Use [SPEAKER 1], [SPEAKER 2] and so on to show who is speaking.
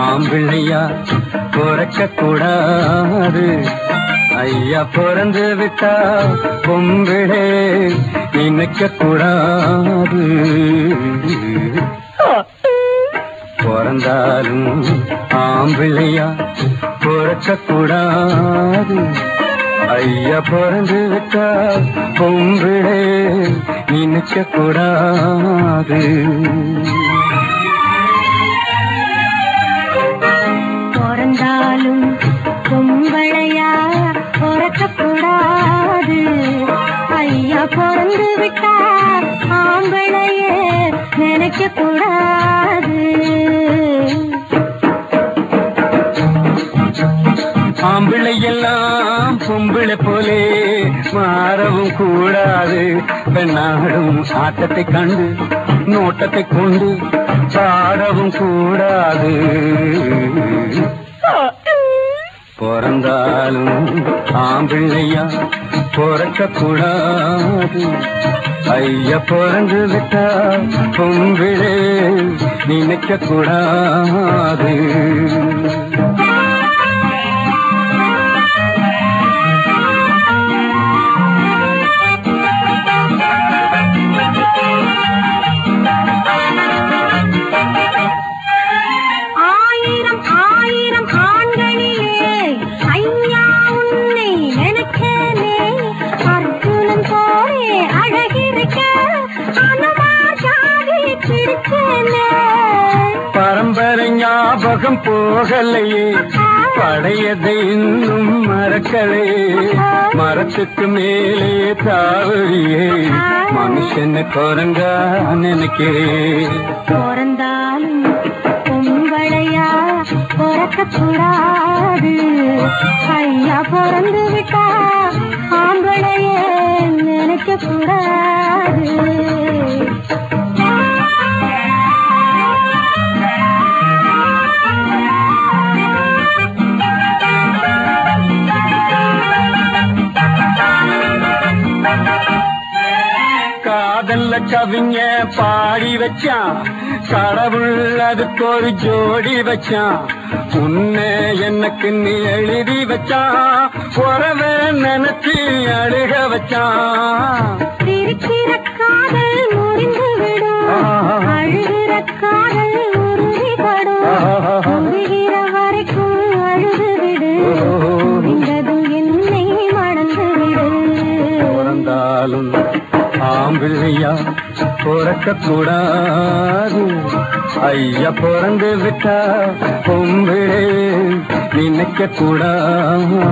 [SPEAKER 1] ஆம்பிள்ளையா பிறக்க கூடாது ஐயா பிறந்து விட்டா பொம்பிளே நினைக்க கூடாது பிறந்தாலும் ஆம்பிள்ளையா பிறக்க கூடாது ஐயா பிறந்து விட்டா பொம்பிளே நினைக்க கூடாது
[SPEAKER 2] விட்டா ஆம்பளையே நினைக்க கூடாது.
[SPEAKER 1] ஆம்பிள்ளை பொம்பிளை போலே மாறவும் கூடாது. பெண்ணாடும் ஆட்டத்தை கண்டு நோட்டத்தை கொண்டு பாடவும் கூடாது. பிறந்தாலும் ஆம்பிள்ளையா பிறக்க கூடாது ஐயா பிறந்து விட்டா பொம்பிளே நினைக்க கூடாது ஞாபகம் போகலையே படையதை இன்னும் மறக்கலையே மரத்துக்கு மேலே தாவறியே. மனுஷன குரங்கா நினைக்கிறேன்.
[SPEAKER 2] பிறந்தாலும் பிறக்க கூடாது. ஐயா பிறந்து விட்டா ஆம்பளையே நினைக்க கூடாது.
[SPEAKER 1] காதல்ல கவிஞ பாடி வச்சான். கடவுள் அதுக்கு ஒரு ஜோடி வச்சான். உன்னை எனக்கு நீ எழுதி வச்சான். உறவை நினைச்சு அழுக வச்சான்.
[SPEAKER 2] சிரிக்கிற காதல் முறிந்து விடும். அழுகிற காதல் உறுதிப்படும் முடிகிற வரைக்கும் அழுது
[SPEAKER 1] ஆம்பிள்ளையா பிறக்க கூடாது. ஐயா பிறந்து விட்டா பொம்பிழே நினைக்க கூடாது.